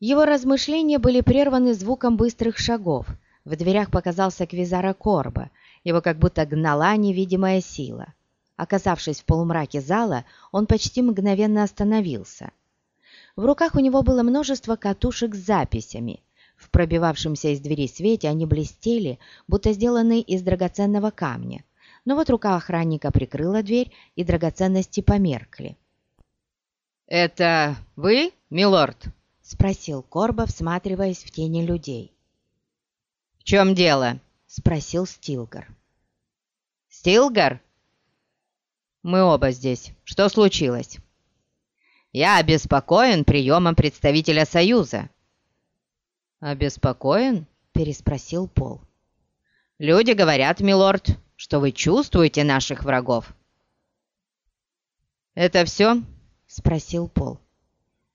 Его размышления были прерваны звуком быстрых шагов. В дверях показался Квизара Корба. Его как будто гнала невидимая сила. Оказавшись в полумраке зала, он почти мгновенно остановился. В руках у него было множество катушек с записями. В пробивавшемся из двери свете они блестели, будто сделанные из драгоценного камня. Но вот рука охранника прикрыла дверь, и драгоценности померкли. «Это вы, милорд?» — спросил Корба, всматриваясь в тени людей. «В чем дело?» — спросил Стилгар. «Стилгар?» «Мы оба здесь. Что случилось?» «Я обеспокоен приемом представителя Союза». «Обеспокоен?» — переспросил Пол. «Люди говорят, милорд, что вы чувствуете наших врагов». «Это все?» — спросил Пол.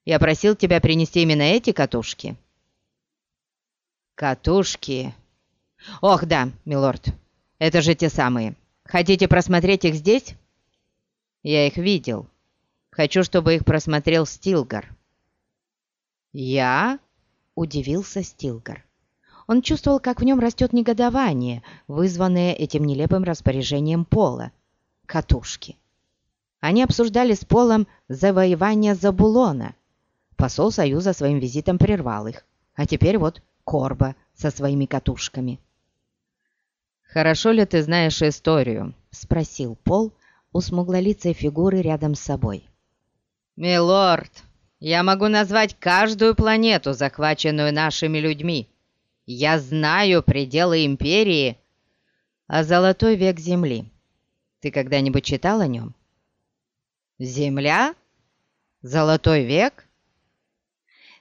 «Я просил тебя принести именно эти катушки». «Катушки?» «Ох, да, милорд, это же те самые. Хотите просмотреть их здесь?» «Я их видел. Хочу, чтобы их просмотрел Стилгар». «Я?» — удивился Стилгар. Он чувствовал, как в нем растет негодование, вызванное этим нелепым распоряжением Пола. Катушки. Они обсуждали с Полом завоевание Забулона. Посол Союза своим визитом прервал их. А теперь вот Корба со своими катушками. «Хорошо ли ты знаешь историю?» — спросил Пол у смуглолицей фигуры рядом с собой. «Милорд, я могу назвать каждую планету, захваченную нашими людьми. Я знаю пределы Империи, а Золотой век Земли. Ты когда-нибудь читал о нем?» «Земля? Золотой век?»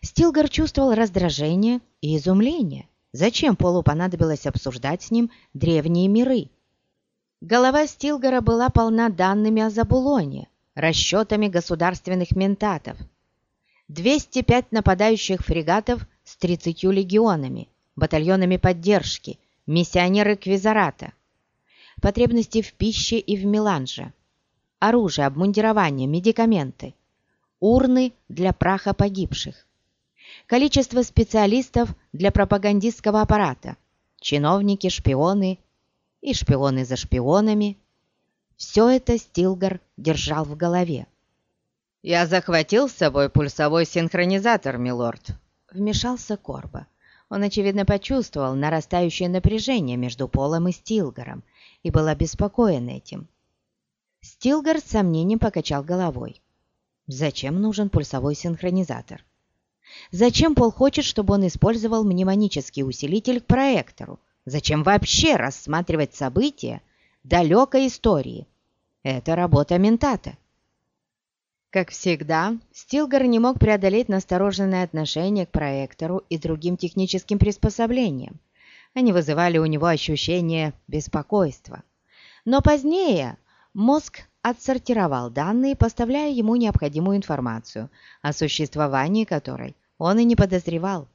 Стилгар чувствовал раздражение и изумление. Зачем Полу понадобилось обсуждать с ним древние миры? Голова Стилгара была полна данными о Забулоне, расчетами государственных ментатов. 205 нападающих фрегатов с 30 легионами, батальонами поддержки, миссионеры Квизарата, потребности в пище и в меланже, оружие, обмундирование, медикаменты, урны для праха погибших, количество специалистов для пропагандистского аппарата, чиновники, шпионы и шпионы за шпионами. Все это Стилгар держал в голове. «Я захватил с собой пульсовой синхронизатор, милорд», — вмешался Корба. Он, очевидно, почувствовал нарастающее напряжение между Полом и Стилгаром и был обеспокоен этим. Стилгар с сомнением покачал головой. Зачем нужен пульсовой синхронизатор? Зачем Пол хочет, чтобы он использовал мнемонический усилитель к проектору? Зачем вообще рассматривать события далекой истории? Это работа ментата. Как всегда, Стилгар не мог преодолеть настороженное отношение к проектору и другим техническим приспособлениям. Они вызывали у него ощущение беспокойства. Но позднее мозг отсортировал данные, поставляя ему необходимую информацию, о существовании которой он и не подозревал.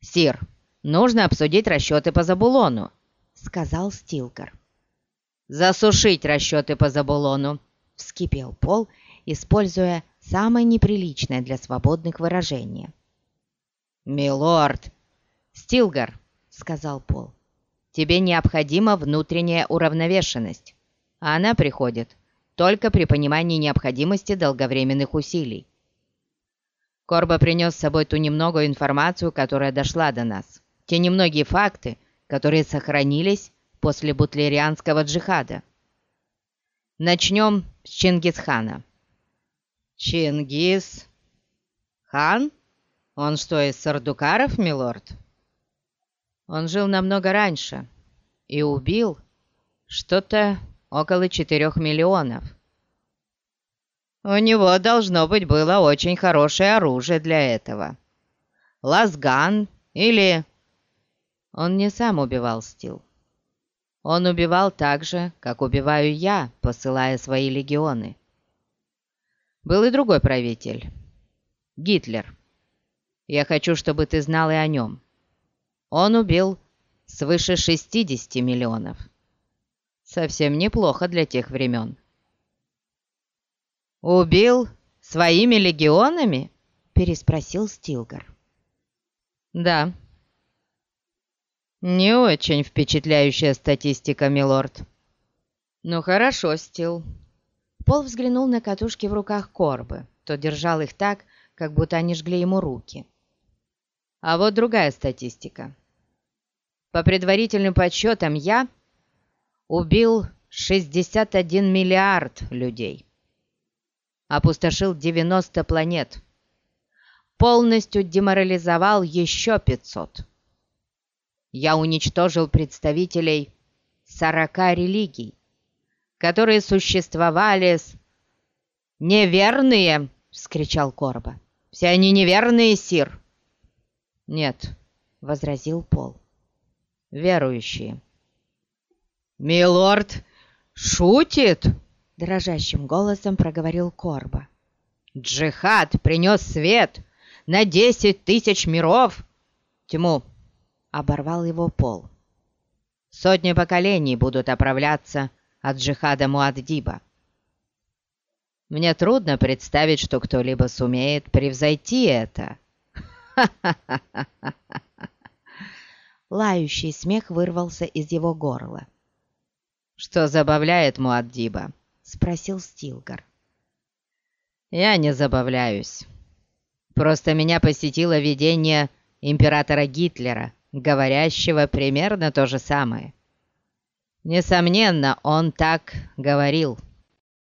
«Сир, нужно обсудить расчеты по Забулону», — сказал Стилкар. «Засушить расчеты по Забулону», — вскипел Пол, используя самое неприличное для свободных выражение. «Милорд!» «Стилгар», — сказал Пол, — «тебе необходима внутренняя уравновешенность. Она приходит только при понимании необходимости долговременных усилий. Корба принес с собой ту немногую информацию, которая дошла до нас. Те немногие факты, которые сохранились после бутлерианского джихада. Начнем с Чингисхана. Чингис... Хан? Он что, из Сардукаров, милорд? Он жил намного раньше и убил что-то около четырех миллионов. У него, должно быть, было очень хорошее оружие для этого. Лазган или... Он не сам убивал Стил. Он убивал так же, как убиваю я, посылая свои легионы. Был и другой правитель. Гитлер. Я хочу, чтобы ты знал и о нем. Он убил свыше 60 миллионов. Совсем неплохо для тех времен. «Убил своими легионами?» переспросил Стилгар. «Да». «Не очень впечатляющая статистика, милорд». «Ну хорошо, Стил». Пол взглянул на катушки в руках Корбы. То держал их так, как будто они жгли ему руки. А вот другая статистика. По предварительным подсчетам я убил 61 миллиард людей. Опустошил 90 планет. Полностью деморализовал еще 500. Я уничтожил представителей 40 религий, которые существовали с... «Неверные!» — вскричал Корба. «Все они неверные, Сир!» «Нет», — возразил Пол. «Верующие». «Милорд шутит?» — дрожащим голосом проговорил Корба. «Джихад принес свет на десять тысяч миров!» «Тьму!» — оборвал его Пол. «Сотни поколений будут оправляться от джихада Муаддиба. Мне трудно представить, что кто-либо сумеет превзойти это». Лающий смех вырвался из его горла. «Что забавляет Муаддиба?» — спросил Стилгар. «Я не забавляюсь. Просто меня посетило видение императора Гитлера, говорящего примерно то же самое. Несомненно, он так говорил».